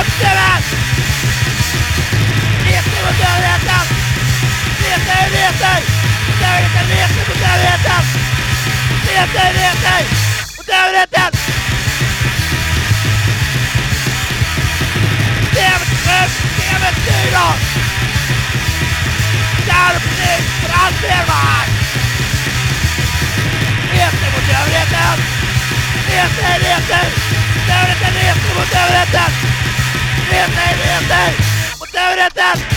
Kvartsspelet! Reser mot dödligheten! Reser, reser! Dödligheten reser mot dödligheten! Reser, reser! Mot dödligheten! Systemet sköts, systemet styr oss! Skarp blick för allt Edvard! Reser mot dödligheten! Reser, reser! Dödligheten reser mot överheten! Teoria 10! O Teoria